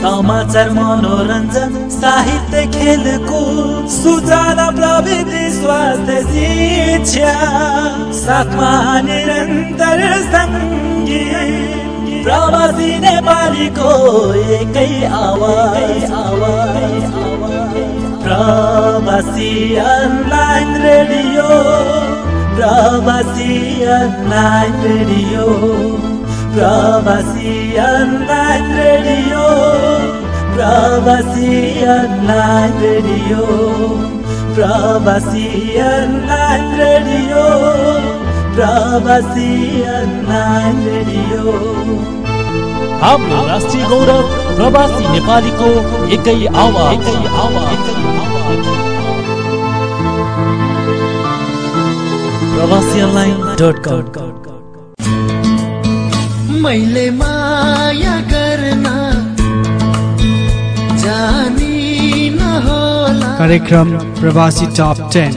समाचार मनोरञ्जन साहित्य खेलको सूचना प्रविधि स्वास्थ्य शिक्षा। साथमा निरन्तर सङ्गीत। प्रवासी नेपालीको एकै आवाज। आवाज प्रवासी अनलाइन रेडियो। प्रवासी अनलाइन रेडियो। प्रवासी अनलाइन रेडियो प्रवासी अनलाइन रेडियो प्रवासी अनलाइन रेडियो प्रवासी अनलाइन रेडियो हाम्रो राष्ट्रिय गौरव प्रवासी नेपालीको एकै आवाज। एकै आवाज। प्रवासी अनलाइन डट कम। मैले माया गर्न जानी होला कार्यक्रम प्रवासी टप टेन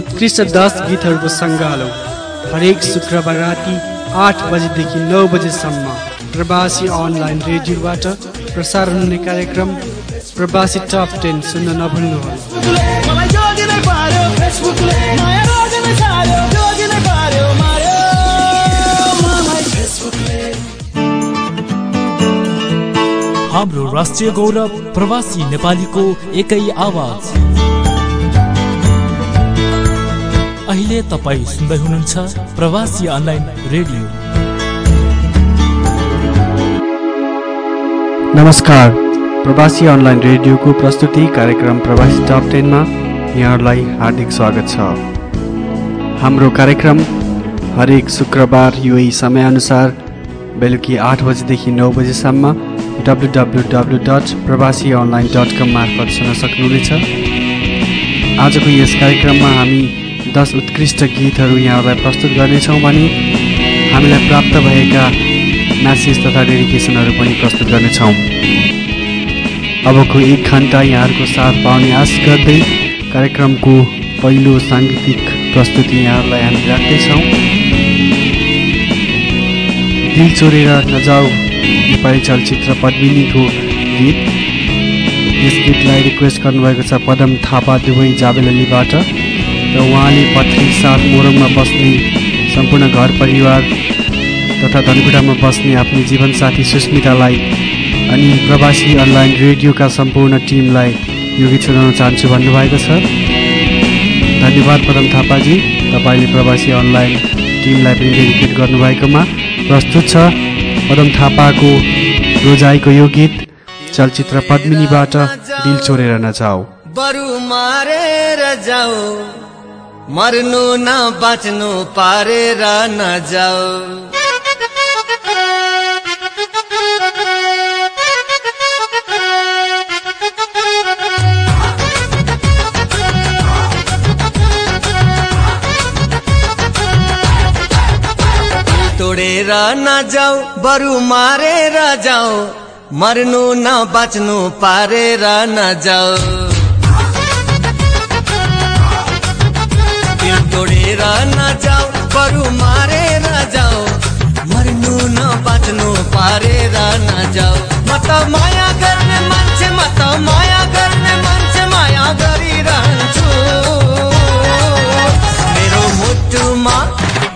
उत्कृष्ट दस गीतहरूको सङ्गालो हरेक शुक्रबार राति आठ बजेदेखि नौ बजेसम्म प्रवासी अनलाइन रेडियोबाट प्रसारण हुने कार्यक्रम प्रवासी टप टेन सुन्न नभुल्नुहोला। पार्यो मार्यो मलाई हाम्रो राष्ट्रिय गौरव प्रवासी नेपालीको एकै आवाज। अहिले तपाईँ सुन्दै हुनुहुन्छ प्रवासी अनलाइन रेडियो। नमस्कार। प्रवासी अनलाइन रेडियोको प्रस्तुति कार्यक्रम प्रवासी टप टेनमा यहाँहरूलाई हार्दिक स्वागत छ। हाम्रो कार्यक्रम हरेक शुक्रबार यही समयअनुसार बेलुकी आठ बजीदेखि नौ बजीसम्म डब्लु डब्लु डब्लु डट प्रवासी अनलाइन डट कम मार्फत सुन्न सक्नुहुनेछ। आजको यस कार्यक्रममा हामी दस उत्कृष्ट गीतहरू यहाँहरूलाई प्रस्तुत गर्नेछौँ भने हामीलाई प्राप्त भएका म्यासेज तथा डेडिकेसनहरू पनि प्रस्तुत गर्नेछौँ। अबको एक घन्टा यहाँहरूको साथ पाउने आश गर्दै कार्यक्रमको पहिलो साङ्गीतिक प्रस्तुति यहाँहरूलाई हामी राख्दैछौँ। दिल चोरेर नजाऊ नेपाली चलचित्र पद्मिनीको गीत। यस गीतलाई रिक्वेस्ट गर्नुभएको छ पदम थापा दुवै जाबेललीबाट। र उहाँले पत्नी साथ मोरङमा बस्ने सम्पूर्ण घर परिवार तथा धनकुटामा बस्ने आफ्नो जीवनसाथी सुस्मितालाई अनि प्रवासी अनलाइन रेडियोका सम्पूर्ण टिमलाई यो गीत सुनाउन चाहन्छु भन्नुभएको छ। धन्यवाद पदम थापाजी तपाईँले प्रवासी अनलाइन टिमलाई पनि डेडिकेट गर्नुभएकोमा प्रस्तुत छ। पदम थापाको रोजाइको यो गीत चलचित्र पद्मिनीबाट दिल चोरेर नजाऊ। बरु मारेर जाऊ मर्नु न बाँच्नु पारेर नजाऊ। तोडेर नजाऊ बरु मारेर जाऊ मर्नु न बाँच्नु पारेर नजाऊ तोडेर नजाऊ बरु मारेर जाऊ मर्नु न बाँच्नु पारेर नजाऊ म त माया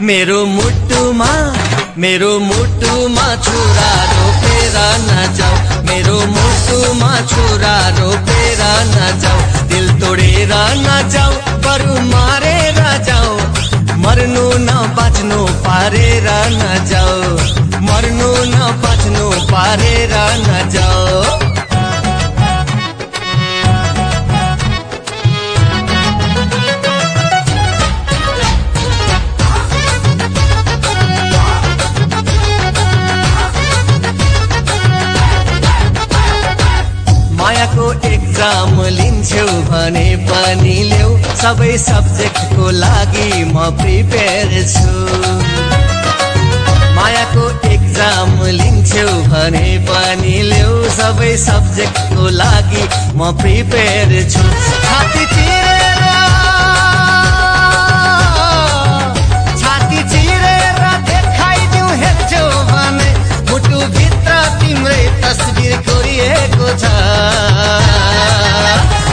मेरो मुटुमा मेरो मुटुमा छुरा रोपेर नजाऊ। मेरो मुटुमा छुरा रोपेर नजाऊ। दिल तोडेर नजाऊ बरु मारेर जाऊ। मर्नु न बाँच्नु पारेर नजाऊ। मर्नु न बाँच्नु पारेर नजाऊ। सबै सब्जेक्टको लागि म प्रिपेयर छु। मायाको एक्जाम लिन्छु भने पनि ल्याउ सबै सब्जेक्टको लागि म प्रिपेयर छु। छाती चिरेर छाती हेर्छौ भने मुटुभित्र तिम्रै तस्बिर कोरिएको छ।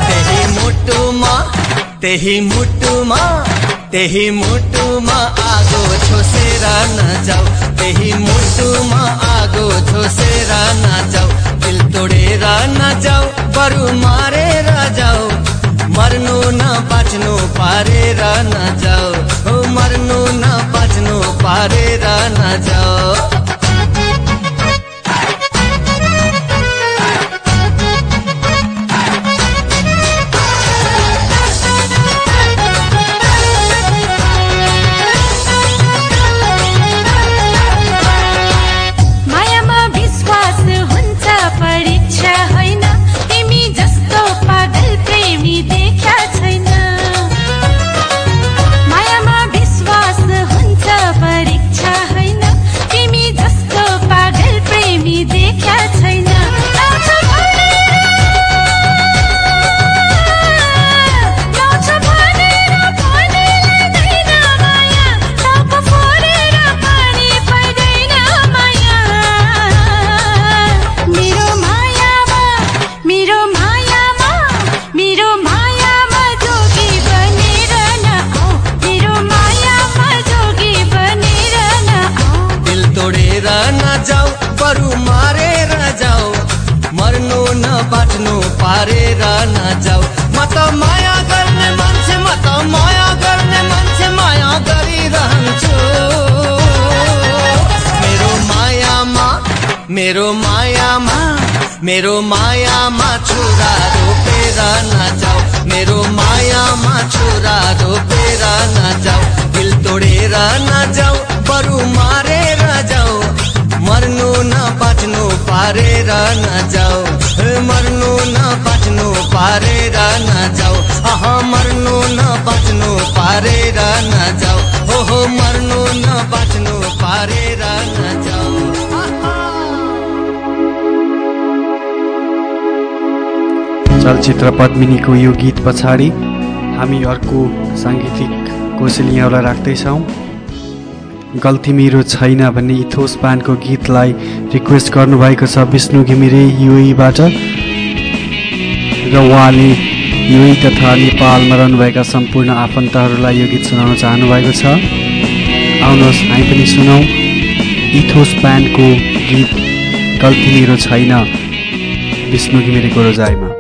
त्यही मुटुमा त्यही मुटुमा त्यही मुटुमा आगो छोसेर नजाऊ। त्यही मुटुमा आगो छोसेर नजाऊ। दिल तोडेर नजाऊ बरु मारेर जाऊ। मर्नु न बाँच्नु पारेर नजाऊ। हो मर्नु न बाँच्नु पारेर नजाऊ। चलचित्र पद्मिनीको यो गीत पछाडि हामी अर्को साङ्गीतिक कोसेलियालाई राख्दैछौँ। गल्ती मेरो छैन भन्ने इथोस पानको गीतलाई रिक्वेस्ट गर्नुभएको छ विष्णु घिमिरे युईबाट। र उहाँले युई तथा नेपालमा रहनुभएका सम्पूर्ण आफन्तहरूलाई यो गीत सुनाउन चाहनुभएको छ। आउनुहोस् हामी पनि सुनौँ। इथोस ब्यान्डको गीत गल्ती मेरो छैन। विष्णु घिमिरेको रोजाइमा।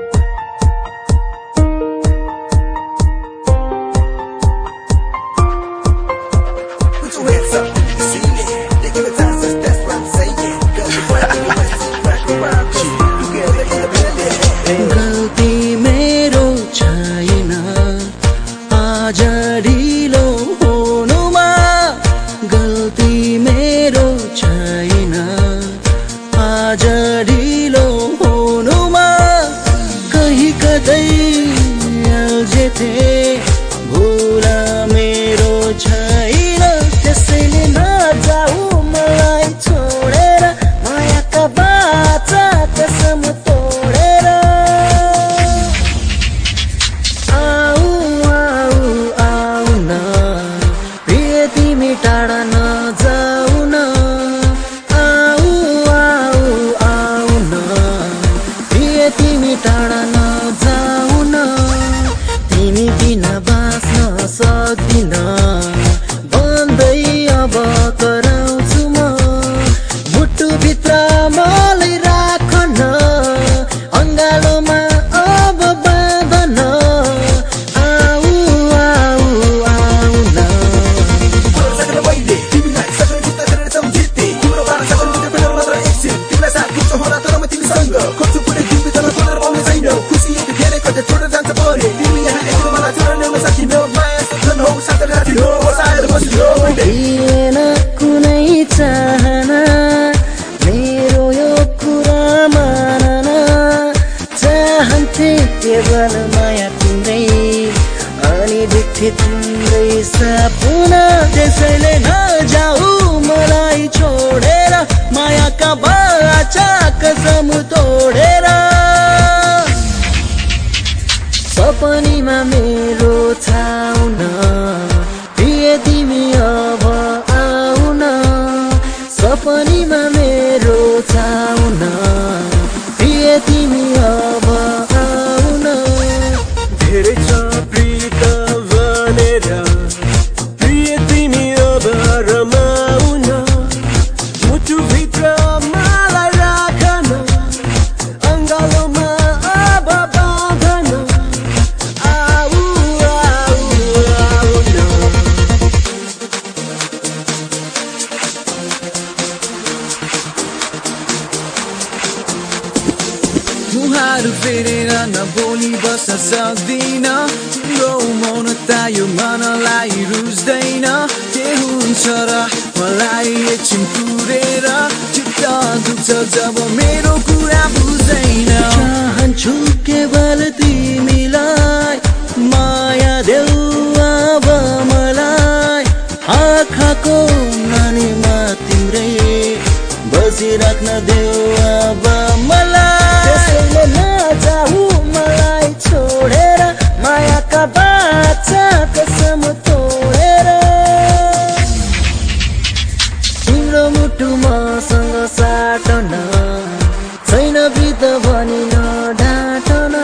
छैन बित भनी न ढाँटन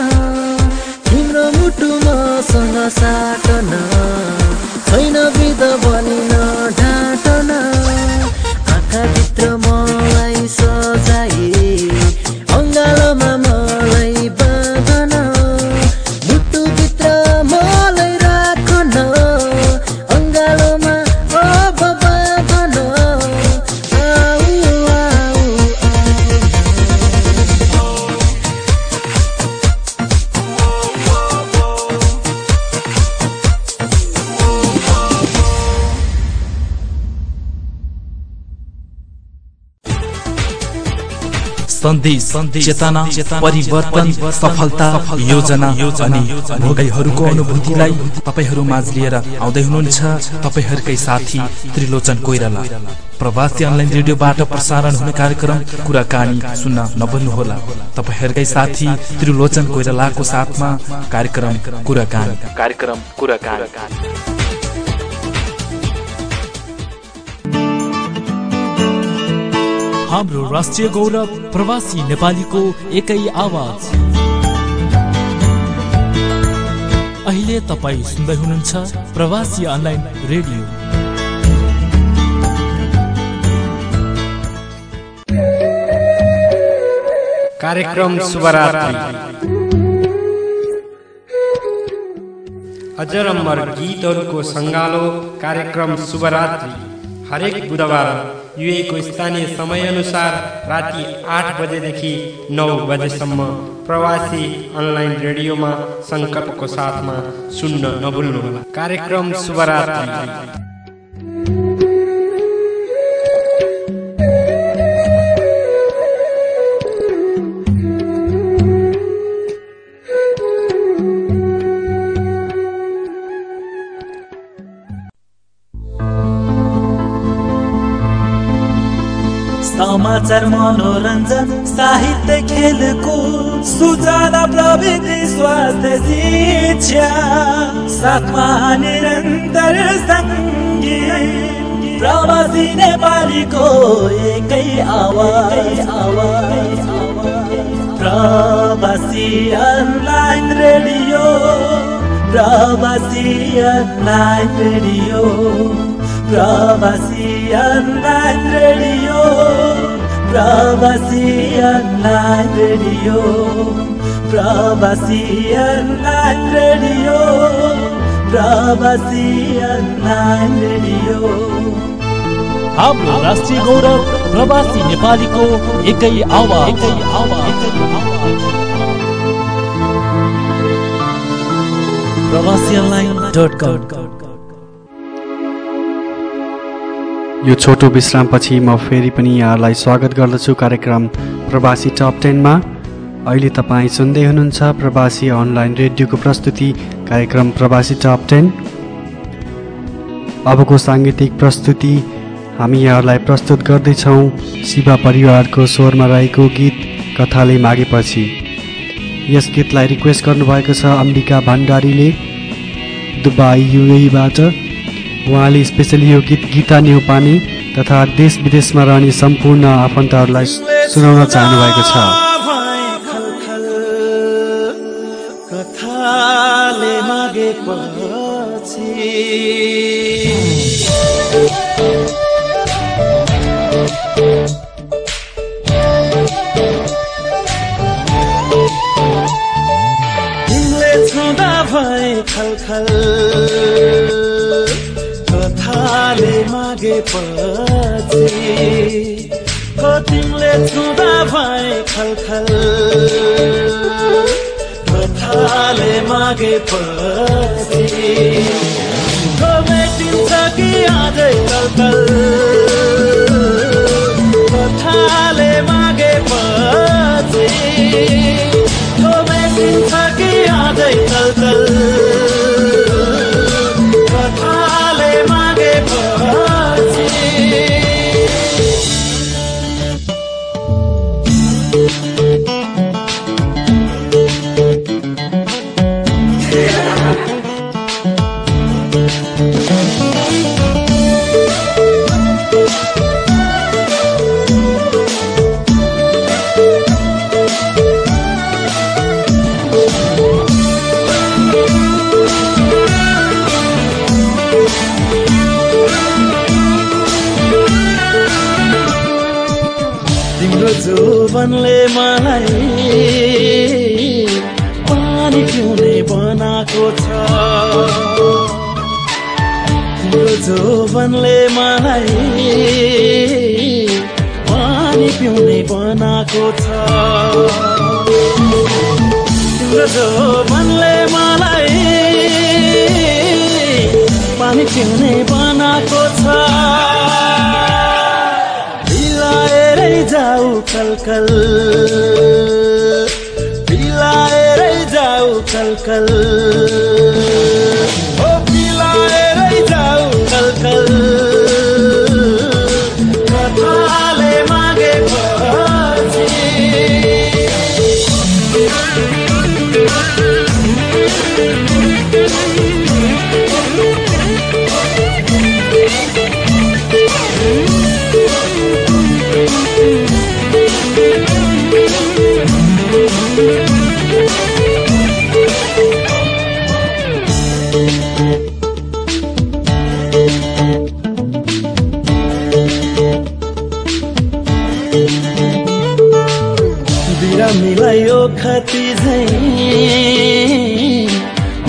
तिम्रो मुटु मसँग साटन चेतना परिवर्तन सफलता योजना अनि भोगैहरूको अनुभूतिलाई तपाईँहरू माझ लिएर आउँदै हुनुहुन्छ। तपाईँहरूकै साथी त्रिलोचन कोइराला। प्रवासी अनलाइन रेडियोबाट प्रसारण हुने कार्यक्रम कुराकानी सुन्न नभुल्नुहोला तपाईँहरूकै साथी त्रिलोचन कोइरालाको साथमा कार्यक्रम कुराकानी। कार्यक्रम कुराकानी। हाम्रो राष्ट्रिय गौरव प्रवासी नेपालीको एकै आवाज। अहिले तपाईँ सुन्दै हुनुहुन्छ प्रवासी अनलाइन रेडियो। कार्यक्रम शुभरात्रि अजरम्बर गीतहरूको सङ्गालो कार्यक्रम शुभरात्रि। हरेक बुधबार युएको स्थानीय समयअनुसार राति आठ बजेदेखि नौ बजेसम्म प्रवासी अनलाइन रेडियोमा सङ्कल्पको साथमा सुन्न नभुल्नुहोला। कार्यक्रम शुभरात्रि। समाचार मनोरञ्जन साहित्य खेलकुद सूचना प्रविधि स्वास्थ्य शिक्षा साथमा निरन्तर सङ्गीत प्रवासी नेपालीको एकै आवाज। आवाज प्रवासी अनलाइन रेडियो। प्रवासी अनलाइन रेडियो। प्रवासी अनलाइन रेडियो। प्रवासी अनलाइन रेडियो प्रवासी अनलाइन रेडियो प्रवासी अनलाइन रेडियो। हाम्रो राष्ट्रिय गौरव प्रवासी नेपालीको एकै आवाज। एकै आवाज। प्रवासी अनलाइन डट कम। यो छोटो विश्रामपछि म फेरि पनि यहाँलाई स्वागत गर्दछु कार्यक्रम प्रवासी टप टेनमा। अहिले तपाईँ सुन्दै हुनुहुन्छ प्रवासी अनलाइन रेडियोको प्रस्तुति कार्यक्रम प्रवासी टप टेन। अबको साङ्गीतिक प्रस्तुति हामी यहाँहरूलाई प्रस्तुत गर्दैछौँ शिवा परिवारको स्वरमा रहेको गीत कथाले मागेपछि। यस गीतलाई रिक्वेस्ट गर्नुभएको छ अम्बिका भण्डारीले। दुबई युएबाट उहाँले स्पेसली यो गीत गीता न्यौपाने तथा देश विदेशमा रहने सम्पूर्ण आफन्तहरूलाई सुनाउन चाहनुभएको छ। खलखल। कथाले मागेपछि हो तिमीले छुँदा भए खलखल। कथाले मागेपछि हो मेटिन्छ कि आजै कलकल। कथाले मागेपछि हो जोबनले मलाई पानी पिउने बनाएको छ। तिम्रो जोबनले मलाई पानी पिउने बनाएको छ। बिलाएरै जाऊ कलकल। बिलाएरै जाऊ कलकल।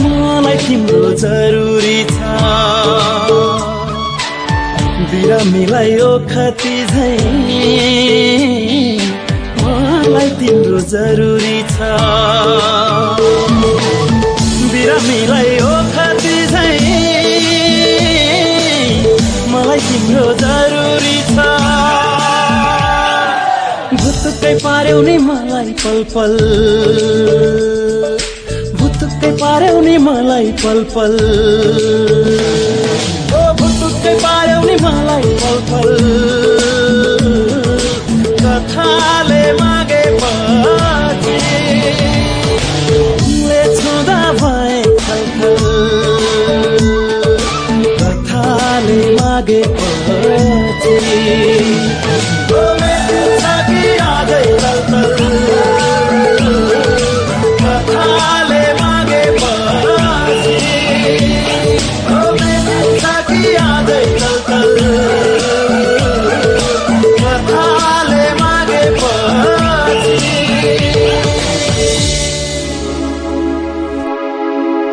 मलाई तिम्रो जरुरी छ। बिरामीलाई यो खती झै मलाई तिम्रो जरुरी छ। बिरामीलाई यो खती झै मलाई तिम्रो जरुरी छ। भुतुक्कै पार्यौ मलाई पल पल। भुतुक्कै पार्यौ मलाई पल पल। ओ भुतुक्कै पार्यौ मलाई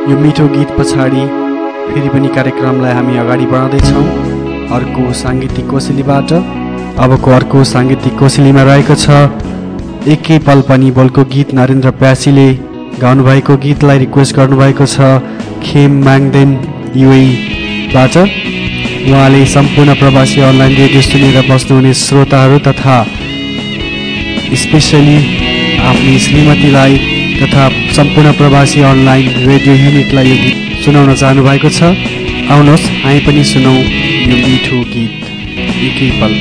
यो मिठो गीत पछाडि फेरि पनि कार्यक्रमलाई हामी अगाडि बढाउँदैछौँ। अर्को साङ्गीतिक कोसेलीबाट। अबको अर्को साङ्गीतिक कोसेलीमा रहेको छ एकै पल पनि बोलको गीत नरेन्द्र प्यासीले गाउनुभएको गीतलाई रिक्वेस्ट गर्नुभएको छ खेम माङदेन युएबाट उहाँले सम्पूर्ण प्रवासी अनलाइन रेडियो सुनेर बस्नुहुने श्रोताहरू तथा स्पेसली आफ्नी श्रीमतीलाई तथा सम्पूर्ण प्रवासी अनलाइन रेडियो युनिटलाई यो गीत सुनाउन चाहनुभएको छ। आउनुहोस् हामी पनि सुनौ यो मिठो गीत। एकै पल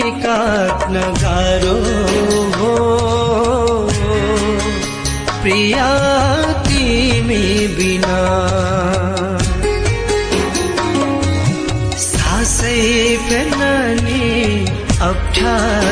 काट्न गाह्रो हो। प्रिया तिमी बिना। सासै फेर्न नि अप्ठ्यारो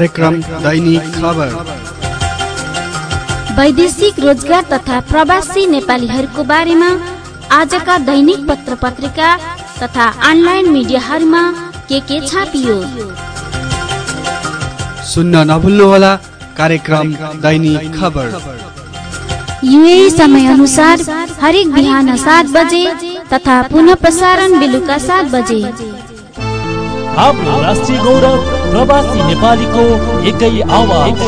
कार्यक्रम दैनिक खबर। वैदेशिक रोजगार तथा प्रवासी नेपालीहरूको बारेमा आजका दैनिक पत्र पत्रिका तथा अनलाइन मिडियाहरूमा के के छापियो सुन्न नभुल्नुहोला कार्यक्रम दैनिक खबर। युए समय अनुसार हरेक बिहान सात बजे तथा पुनः प्रसारण बेलुका सात बजे। राष्ट्रिय गौरव प्रवासी नेपालीको एकै आवाज।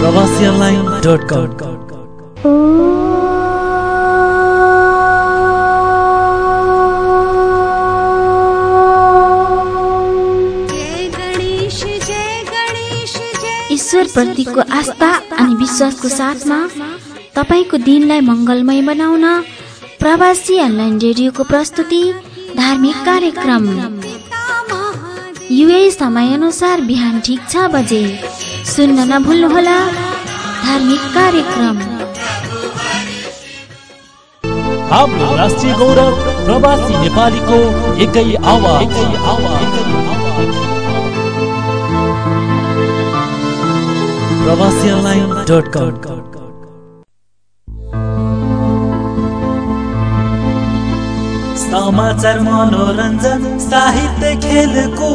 प्रवासी अनलाइन डट कम। ईश्वर प्रतिको आस्था अनि विश्वासको साथमा तपाईँको दिनलाई मङ्गलमय बनाउन प्रवासी अनलाइन रेडियोको प्रस्तुति धार्मिक कार्यक्रम। युए समय अनुसार बिहान ठिक छ बजे। सुन्न नभुल्नुहोला धार्मिक कार्यक्रम। हाम्रो राष्ट्रिय गौरव प्रवासी नेपालीको एकै आवाज। प्रवासी अनलाइन डट कम। समाचार मनोरञ्जन साहित्य खेलको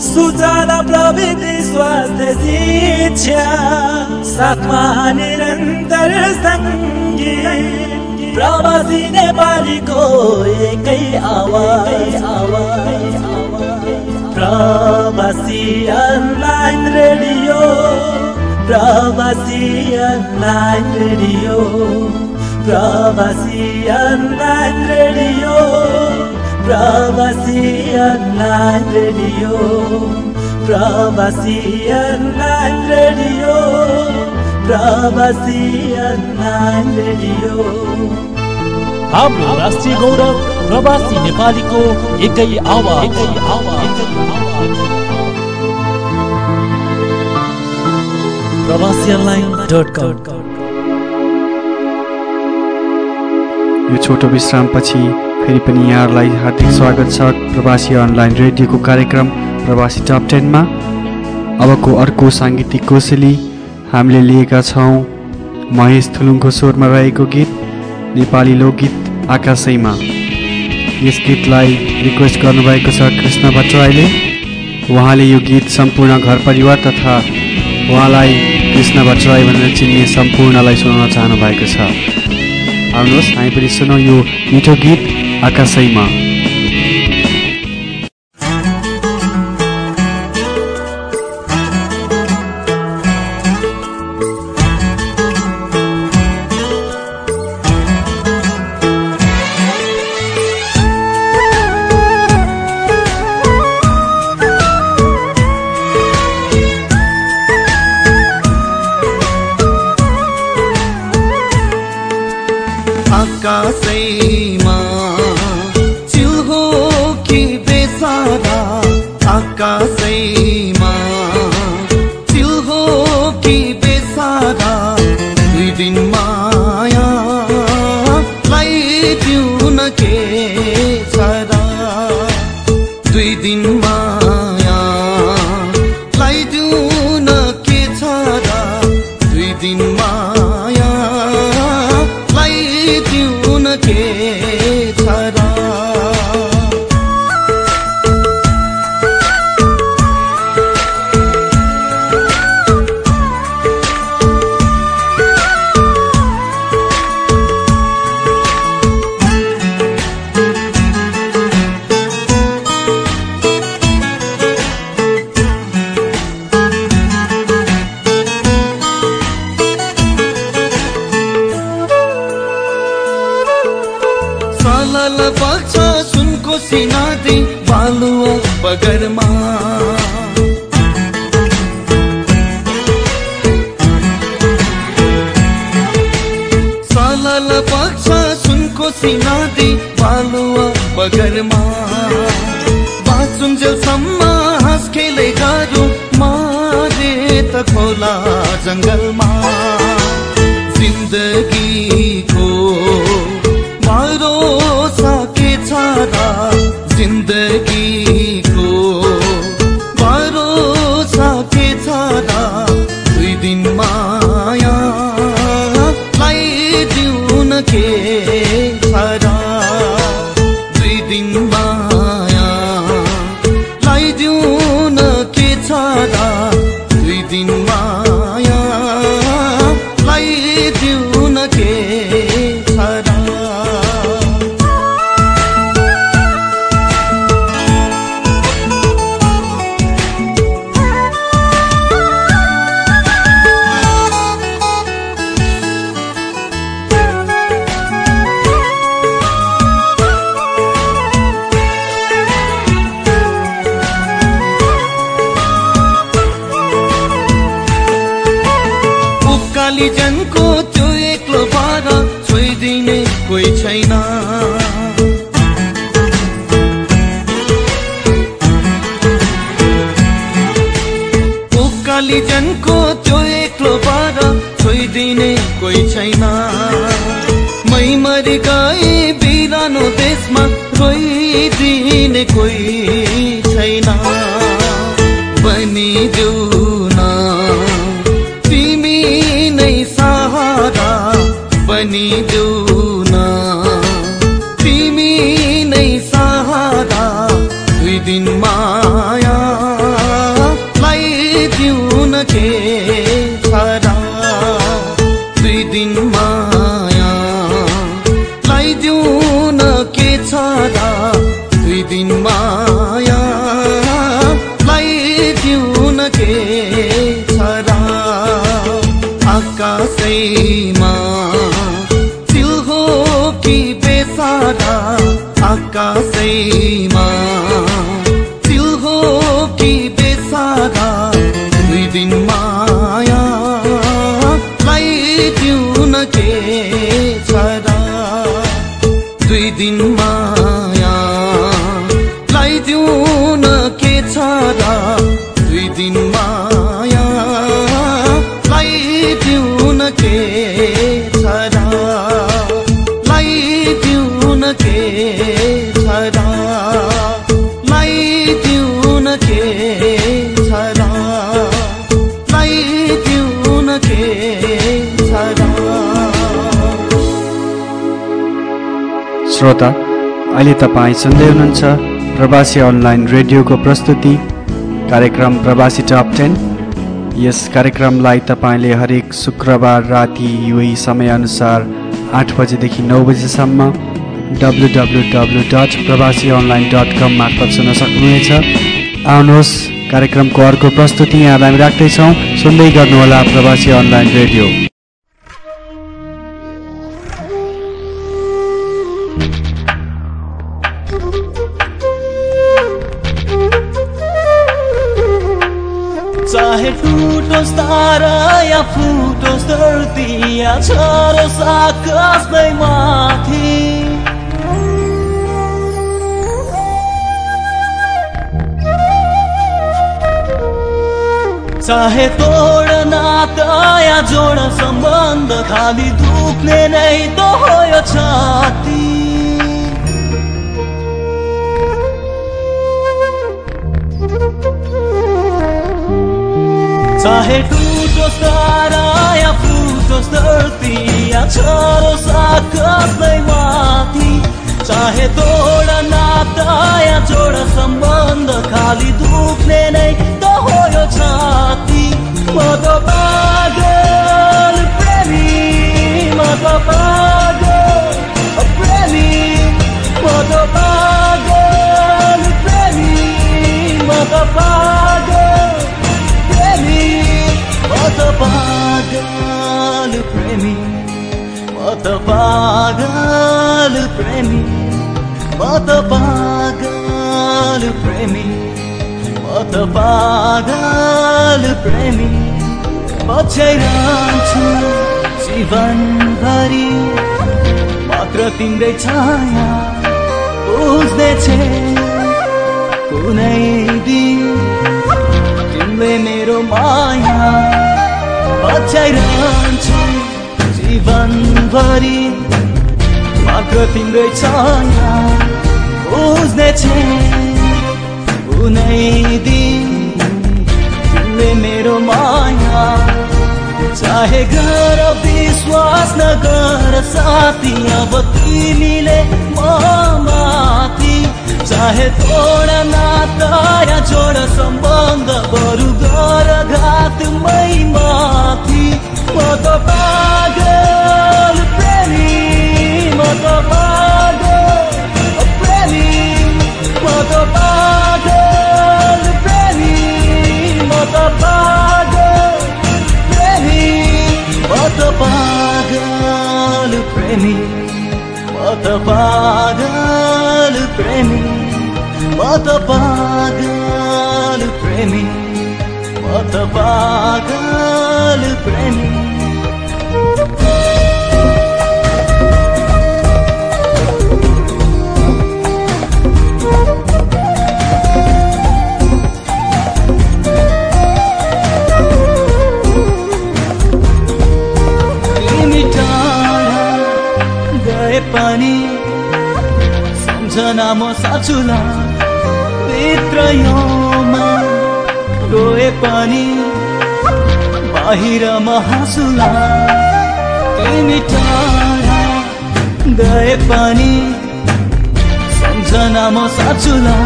सूचना प्रविधि स्वास्थ्य शिक्षा साथमा निरन्तर प्रवासी नेपालीको एकै आवाज। आवाज प्रवासी अनलाइन रेडियो। प्रवासी अनलाइन रेडियो। प्रवासी अनलाइन रेडियो। प्रवासी अनलाइन रेडियो प्रवासी अनलाइन रेडियो प्रवासी अनलाइन रेडियो। हाम्रो राष्ट्रिय गौरव प्रवासी नेपालीको एकै आवाज। एकै आवाज। प्रवासी अनलाइन डट कम। यो छोटो विश्रामपछि फेरि पनि यहाँहरूलाई हार्दिक स्वागत छ। प्रवासी अनलाइन रेडियोको कार्यक्रम प्रवासी टप टेनमा। अबको अर्को साङ्गीतिक कोसेली हामीले लिएका छौँ। महेश थुलुङको स्वरमा रहेको गीत नेपाली लोकगीत आकाशैमा। यस गीतलाई रिक्वेस्ट गर्नुभएको छ कृष्ण भट्टराईले। उहाँले यो गीत सम्पूर्ण घर परिवार तथा उहाँलाई कृष्ण भट्टराई भनेर चिन्ने सम्पूर्णलाई सुनाउन चाहनु भएको छ। आउनुहोस् हामी पनि सुनौँ यो मिठो गीत आकाशैमा। बालुवा देशमा रोइदिने कोही छैन। आकाशैमा सिल्हो कि बेसागा दुई दिन माया लाइदिउ न के छरा दुई दिन माया लाइदिउ न के छरा दुई दिन श्रोता अहिले तपाईँ सुन्दै हुनुहुन्छ प्रवासी अनलाइन रेडियोको प्रस्तुति कार्यक्रम प्रवासी टप टेन। यस कार्यक्रमलाई तपाईँले हरेक शुक्रबार राति युए समयअनुसार आठ बजेदेखि नौ बजेसम्म डब्लु डब्लु डब्लु डट प्रवासी अनलाइन डट कम मार्फत सुन्न सक्नुहुनेछ। आउनुहोस् कार्यक्रमको अर्को प्रस्तुति यहाँलाई हामी राख्दैछौँ। सुन्दै गर्नुहोला प्रवासी अनलाइन रेडियो। चाहे टुटोस् तारा या फुटोस् धरती या छरोस् आकाशमै माथि। चाहे तोड नाता या जोड सम्बन्ध खाली दुख्ने नै त हो यो छाती। चाहे टुटोस् तारा या फुटोस् धरती या छरोस् आकाशमै माथि चाहे तोड नाता या जोड सम्बन्ध खाली दुख्ने नै त हो यो छाती। म त पागल प्रेमी म त पागल त पागल प्रेमी म त पागल प्रेमी म त पागल प्रेमी बचाइरहन्छु जीवनभरि मात्र तिम्रै छाया बुझ्दैछे कुनै दिन तिमीले मेरो माया बचाइरहन्छु जीवनभरि मात्र तिम्रै छाया बुझ्नेछे कुनै दिन तिमीले मेरो माया। चाहे गर विश्वास नगर साथी अब तिमीले माथि। चाहे तोड नाता या जोड सम्बन्ध बरु गर घातमै माथि। म त पागल प्रेमी म त पागल प्रेमी म त पागल प्रेमी म त पागल प्रेमी म त पागल प्रेमी म त पागल प्रेमी पनि सम्झना म साँचुला भित्र रोए पनि बाहिर म हाँसुला गए पनि सम्झना म साँचुला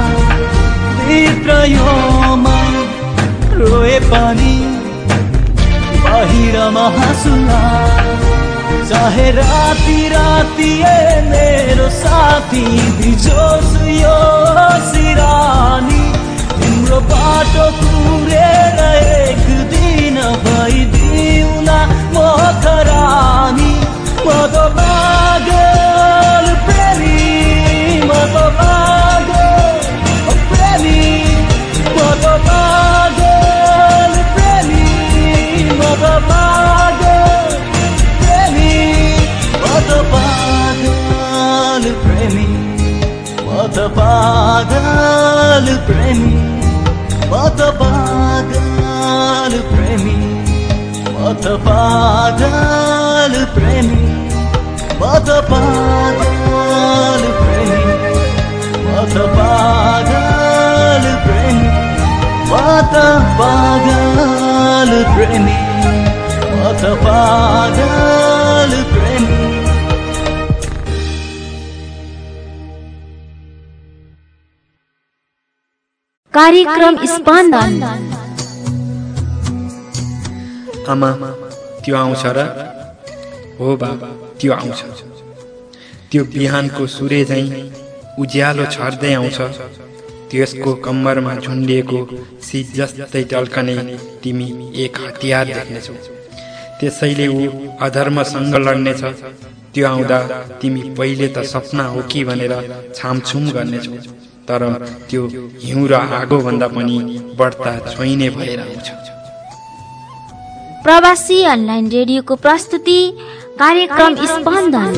भित्र रोए पनि दिनमा हाँसुला चाहे राति राति ए मेरो साथी बिजोस यो सिरानी। तिम्रो बाटो तुरेर एक दिन भइदिउला म खरानी। ప్రేమి మత పాదాలు ప్రేమి మత పాదాలు ప్రేమి మత పాదాలు ప్రేమి మత పాదాలు ప్రేమి మత పాదాలు ప్రేమి మత పాదాలు कार्यक्रम स्पन्दन आमा त्यो आउँछ र? हो बा त्यो आउँछ। त्यो बिहानको सूर्य झैँ उज्यालो छर्दै आउँछ। त्यसको कम्मरमा झुन्डिएको सिज जस्तै टल्कने तिमी एक हतियार देख्नेछौ। त्यसैले ऊ अधर्मसँग लड्नेछ। त्यो आउँदा तिमी पहिले त सपना हो कि भनेर छामछुम गर्नेछौ। तर त्यो हिउँ र आगोभन्दा पनि बढ्ता छोइने भएर आउँछ। प्रवासी अनलाइन रेडियोको प्रस्तुति कार्यक्रम स्पन्दन।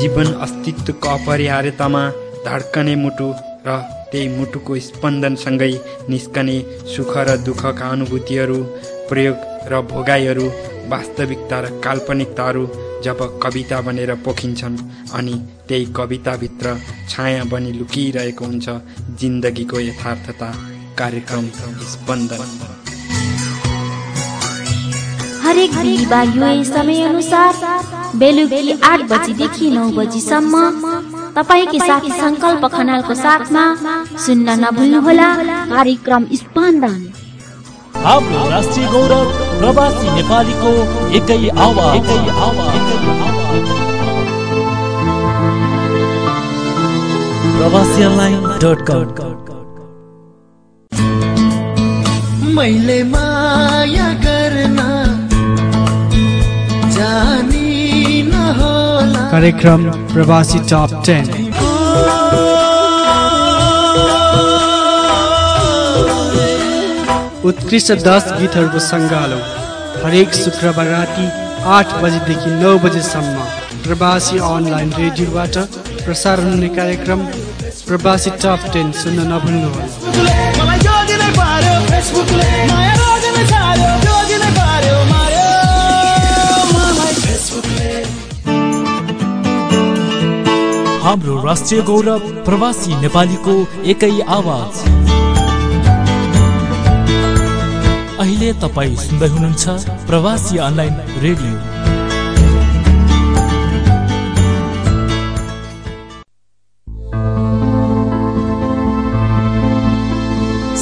जीवन अस्तित्वको अपरिहार्यतामा धड्कने मुटु र त्यही मुटुको स्पन्दनसँगै निस्कने सुख र दुःखका अनुभूतिहरू प्रयोग र भोगाइहरू वास्तविकता र काल्पनिकताहरू जब कविता बनेर पोखिन्छन् अनि त्यही कविताभित्र छाया बनी लुकिरहेको हुन्छ जिन्दगीको यथार्थता कार्यक्रम स्पन्दन। हरेक बिहिबार युए समय अनुसार बेलुकी आठ बजीदेखि नौ बजीसम्म तपाईँकै साथी सङ्कल्प खनालको साथमा सुन्न नभुल्नुहोला कार्यक्रम स्पन्दन। हाम्रो राष्ट्रिय गौरव प्रवासी नेपालीको एकै आवाज एकै आवाज प्रवासी अनलाइन डट कम मैले माया गर्न जानी नहोला। कार्यक्रम प्रवासी टप टेन उत्कृष्ट दस गीतहरूको सङ्गालो। हरेक शुक्रबार राति आठ बजेदेखि नौ बजेसम्म प्रवासी अनलाइन रेडियोबाट प्रसारण हुने कार्यक्रम प्रवासी टप टेन सुन्न फेसबुकले। हाम्रो राष्ट्रिय गौरव प्रवासी नेपालीको एकै आवाज। अहिले तपाईँ सुन्दै हुनुहुन्छ प्रवासी अनलाइन रेडियो।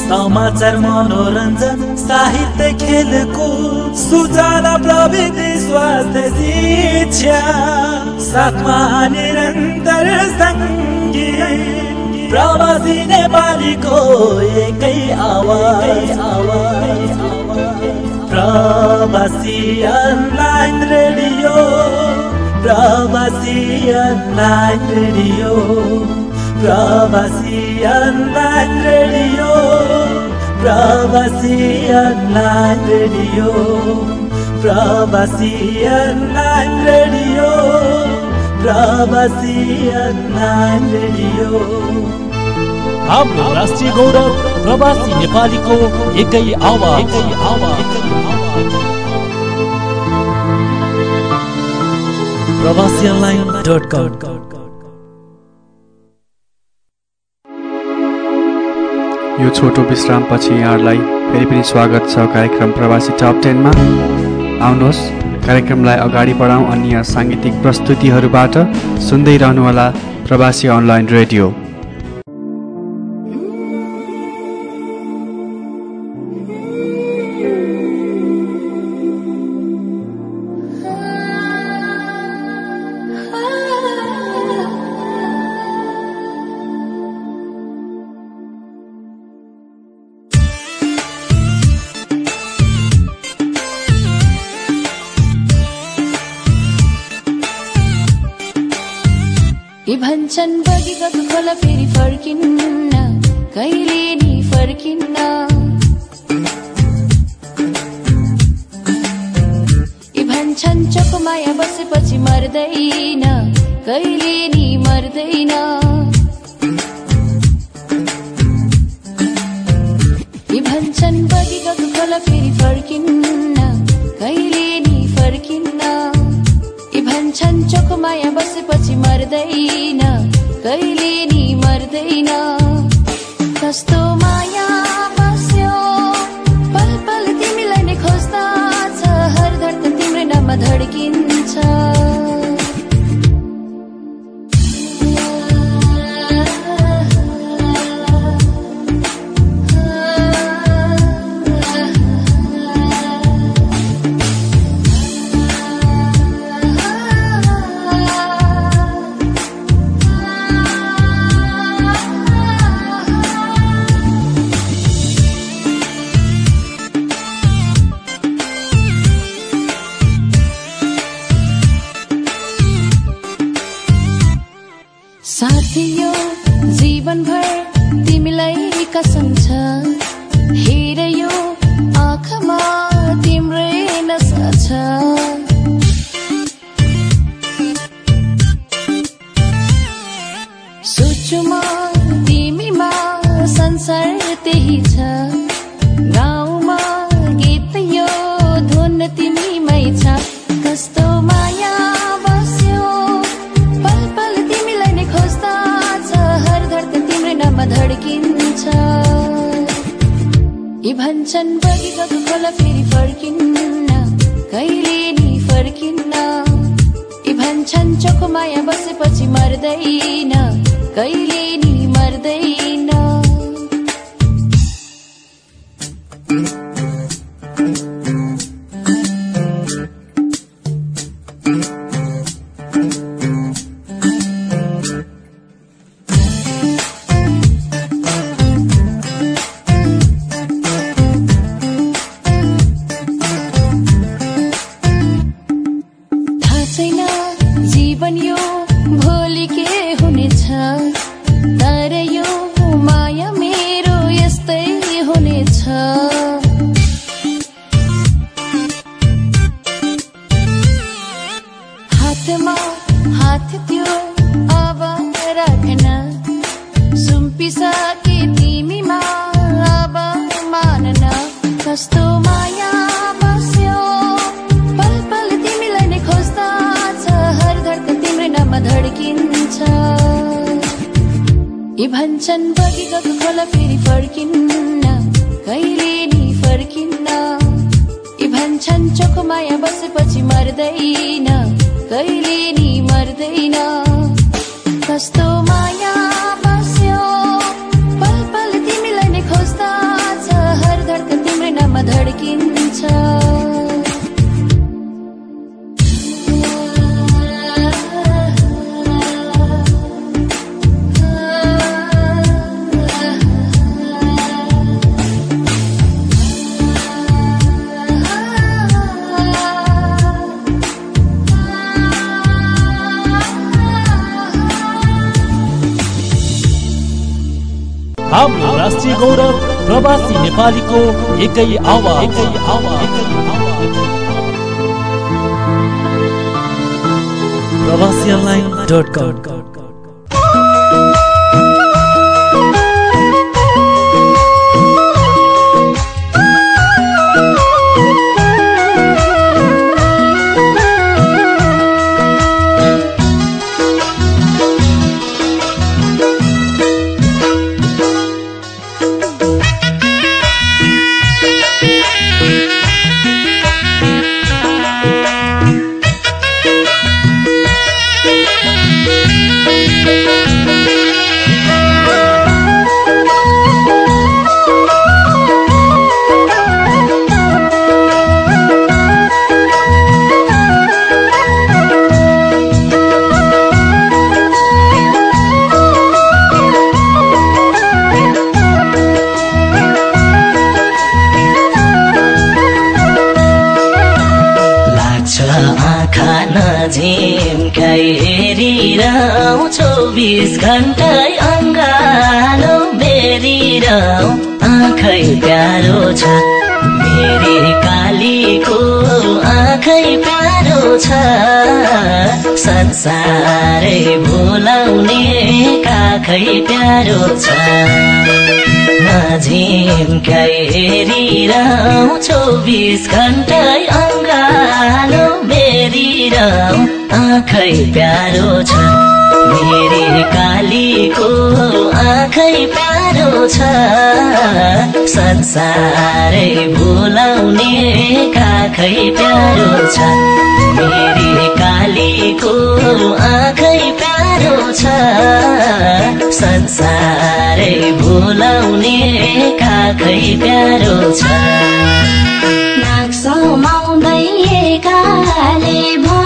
समाचार मनोरञ्जन साहित्य खेलको सुजना प्रविधि स्वास्थ्य शिक्षा साथमा निरन्तर सङ्गीत। प्रवासी नेपालीको एकै आवाज। आवाज। प्रवासी अनलाइन रेडियो। प्रवासी अनलाइन रेडियो। प्रवासी अनलाइन रेडियो। प्रवासी अनलाइन रेडियो। प्रवासी अनलाइन रेडियो। प्रवासी अनलाइन रेडियो। हाम्रो राष्ट्रिय गौरव प्रवासी नेपालीको एकै आवाज। प्रवासी यो छोटो विश्रामपछि यहाँहरूलाई फेरि पनि स्वागत छ कार्यक्रम प्रवासी टप टेनमा। आउनुहोस् कार्यक्रमलाई अगाडि बढाउँ अन्य साङ्गीतिक प्रस्तुतिहरूबाट सुन्दै रहनुहोला प्रवासी अनलाइन रेडियो। तिम्रै नेपालीको एकै आवाज एकै आवाज आँखै प्यारो छ। मेरी कालीको आँखै प्यारो छ। संसारै भुलाउने काखै प्यारो छ। नजिमकै हेरिरहँ चौबिस घन्टै अङ्गालो बेरिरहँ। आँखै प्यारो छ। मेरी कालीको आँखै प्यारो छ। संसारै भुलाउने काखै प्यारो छ। मेरी कालीको आँखै प्यारो छ। संसारै भुलाउने काखै प्यारो छ। नाक समाउँदै एकाले भन्दा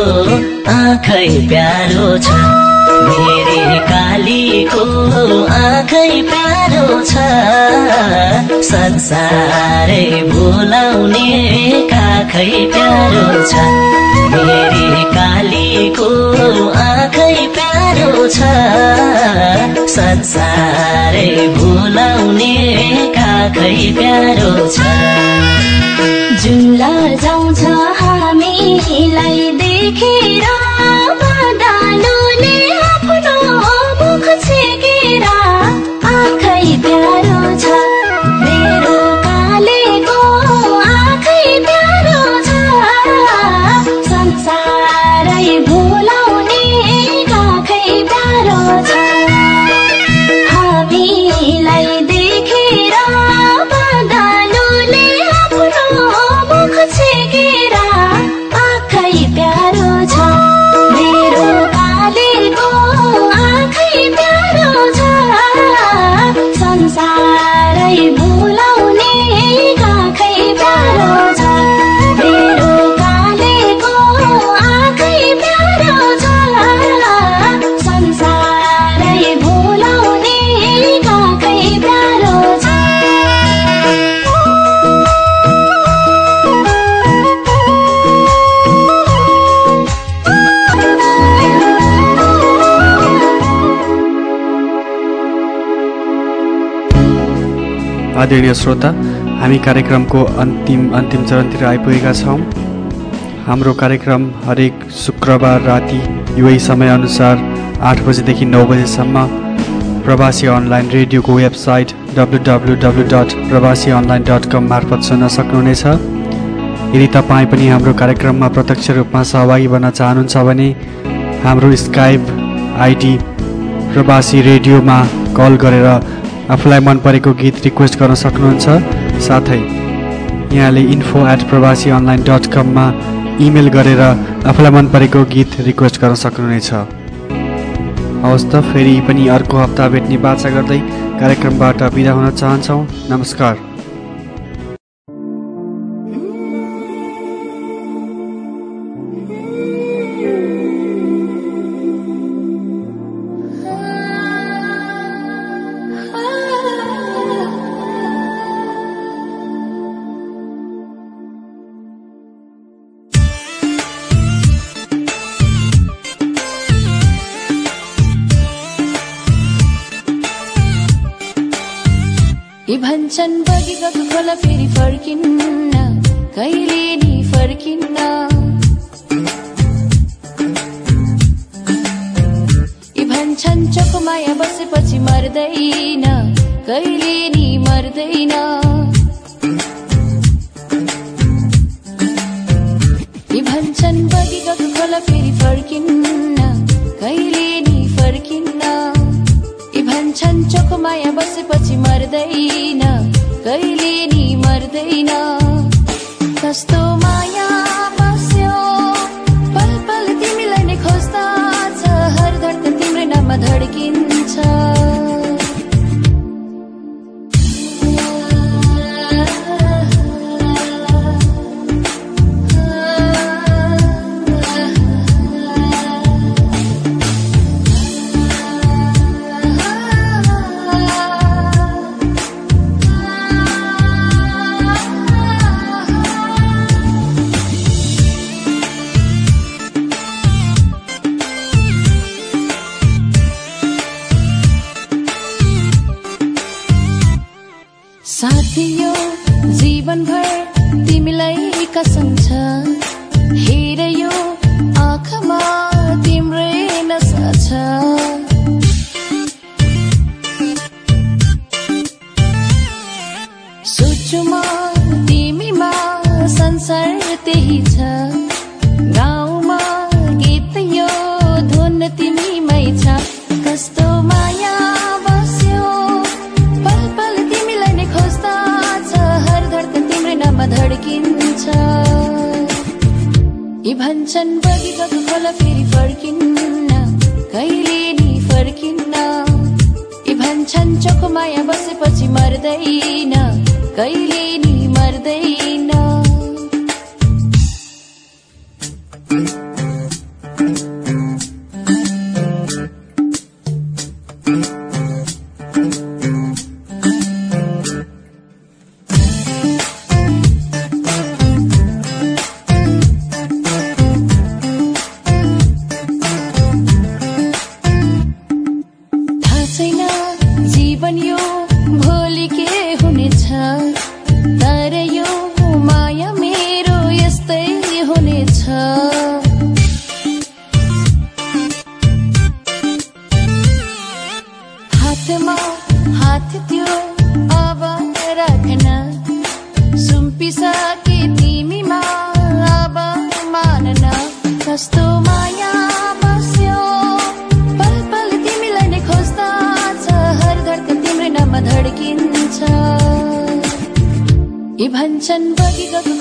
आँखै प्यारो छ। मेरी कालीको आँखै प्यारो छ। संसारै भुलाउने काखै प्यारो छ। मेरी कालीको आँखै प्यारो छ। संसारै भुलाउने काखै प्यारो छ। जुन लजाउँछ हामीलाई। भुलाउने काखै प्यारो छ। आदरणीय श्रोता हामी कार्यक्रमको अन्तिम अन्तिम चरणतिर आइपुगेका छौँ। हाम्रो कार्यक्रम हरेक शुक्रबार राति युए समयअनुसार आठ बजेदेखि नौ बजेसम्म प्रवासी अनलाइन रेडियोको website W W W dot प्रवासी अनलाइन डट कम मार्फत सुन्न सक्नुहुनेछ। यदि तपाईँ पनि हाम्रो कार्यक्रममा प्रत्यक्ष रूपमा सहभागी बन्न चाहनुहुन्छ भने हाम्रो स्काइप आइडी प्रवासी रेडियोमा कल गरेर आफूलाई मन परेको गीत रिक्वेस्ट गर्न सक्नुहुन्छ। साथै यहाँले इन्फो एट प्रवासी अनलाइन डट कममा इमेल गरेर आफूलाई मन परेको गीत रिक्वेस्ट गर्न सक्नुहुनेछ। हवस् त फेरि पनि अर्को हप्ता भेट्ने बाचा गर्दै कार्यक्रमबाट बिदा हुन चाहन्छौँ। नमस्कार।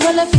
बगिगएको खोला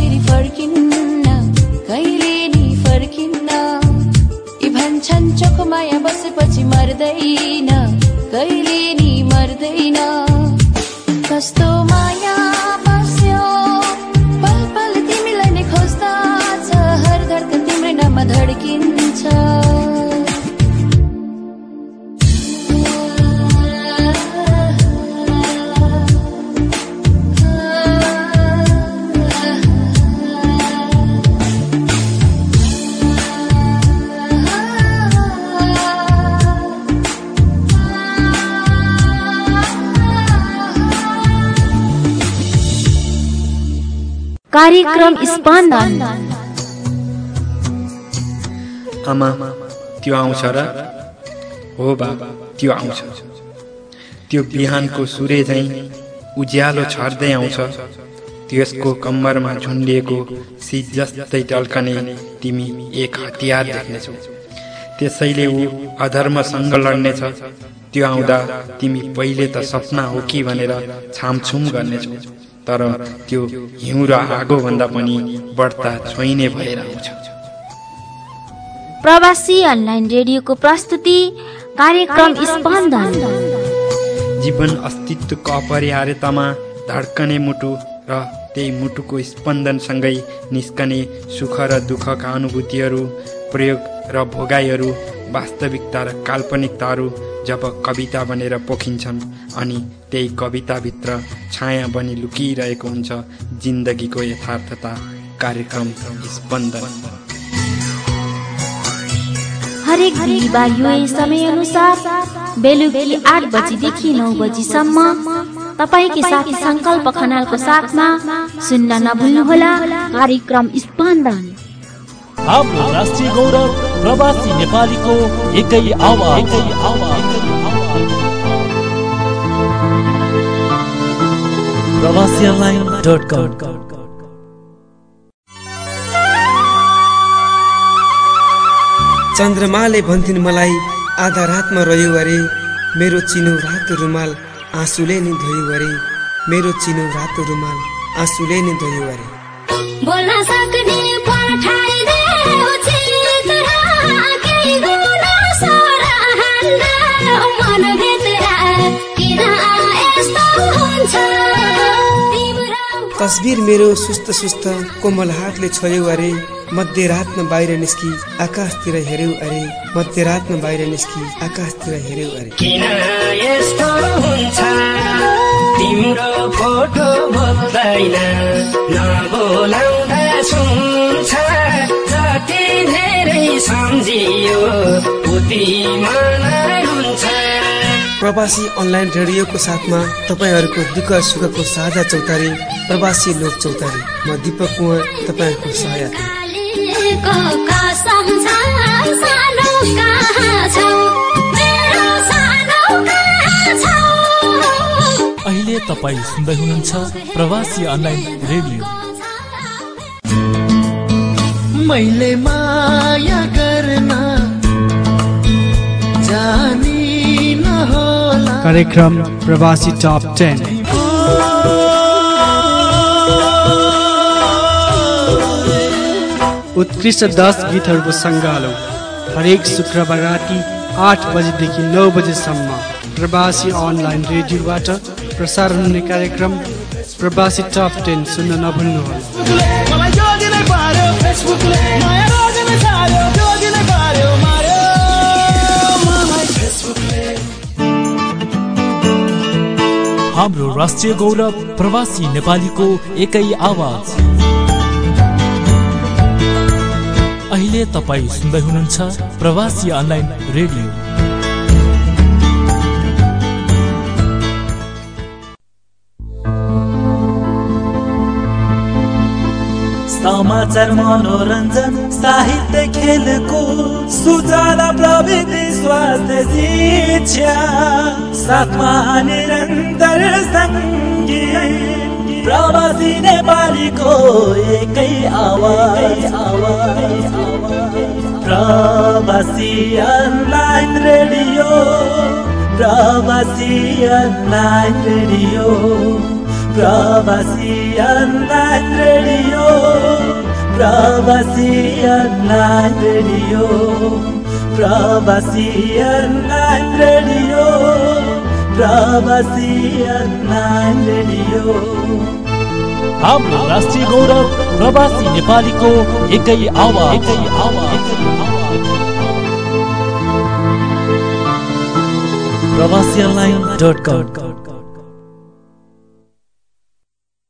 कार्यक्रम स्पन्दन आमा त्यो आउँछ र? हो बा त्यो आउँछ। त्यो बिहानको सूर्य झैँ उज्यालो छर्दै आउँछ। त्यसको कम्मरमा झुन्डिएको सिज जस्तै टल्कने तिमी एक हतियार देख्नेछौ। त्यसैले ऊ अधर्मसँग लड्नेछ। त्यो आउँदा तिमी पहिले त सपना हो कि भनेर छामछुम गर्नेछौ। तर त्यो हिउँ र आगोभन्दा पनि बढ्ता छोइने भएर आउँछ। प्रवासी अनलाइन रेडियोको प्रस्तुति कार्यक्रम स्पन्दन। जीवन अस्तित्वको अपरिहार्यतामा धड्कने मुटु र त्यही मुटुको स्पन्दनसँगै निस्कने सुख र दुःखका अनुभूतिहरू प्रयोग र भोगाइहरू वास्तविकता र काल्पनिकताहरू जब कविता बनेर पोखिन्छन् अनि त्यही कविताभित्र छाया बनी लुकिरहेको हुन्छ जिन्दगीको यथार्थता कार्यक्रम स्पन्दन हरेक बिहिबार यो समय अनुसार बेलुकी आठ बजीदेखि नौ बजीसम्म तपाईँकै साथी सङ्कल्प खनालको साथमा सुन्न नभुल्नुहोला कार्यक्रम स्पन्दन हाम्रो राष्ट्रिय गौरव प्रवासी नेपालीको एकै आवाज। एकै आवाज प्रवासी अनलाइन डट कम। चन्द्रमाले भन्थिन् मलाई आधा रातमा रह्यो अरे। मेरो चिनो रातो रुमाल आँसुले नि धोयो अरे। मेरो चिनो रातो रुमाल आँसुले नि धोयो अरे। तस्बिर मेरो सुस्त सुस्त कोमल हातले छोयो अरे मध्यरातमा बाहिर निस्की आकाशतिर हेऱ्यौ अरे मध्यरातमा बाहिर निस्की आकाशतिर हेऱ्यौ अरे। सम्झियो हुन्छ प्रवासी अनलाइन रेडियोको साथमा तपाईँहरूको दुःख सुखको साझा चौतारी प्रवासी लोक चौतारी। म दीपक कुँवर तपाईँहरूको सहायता। अहिले तपाईँ सुन्दै हुनुहुन्छ प्रवासी अनलाइन रेडियो। मैले माया गर्न कार्यक्रम प्रवासी टप टेन उत्कृष्ट दस गीतहरूको सङ्गालो हरेक शुक्रबार राति आठ बजेदेखि नौ बजेसम्म प्रवासी अनलाइन रेडियोबाट प्रसारण हुने कार्यक्रम प्रवासी टप टेन सुन्न नभुल्नुहोला हाम्रो राष्ट्रिय गौरव प्रवासी नेपालीको एकै आवाज। अहिले तपाईँ सुन्दै हुनुहुन्छ प्रवासी अनलाइन रेडियो। समाचार मनोरञ्जन साहित्य खेलको सुचना प्रविधि स्वास्थ्य शिक्षा साथमा निरन्तर सङ्गी प्रवासी नेपालीको एकै आवाज। आवाज प्रवासी अनलाइन रेडियो। प्रवासी अनलाइन रेडियो। प्रवासी अनलाइन रेडियो प्रवासी अनलाइन रेडियो प्रवासी अनलाइन रेडियो प्रवासी अनलाइन रेडियो हाम्रो राष्ट्रिय गौरव प्रवासी नेपालीको एकै आवाज एकै आवाज प्रवासी अनलाइन डट कम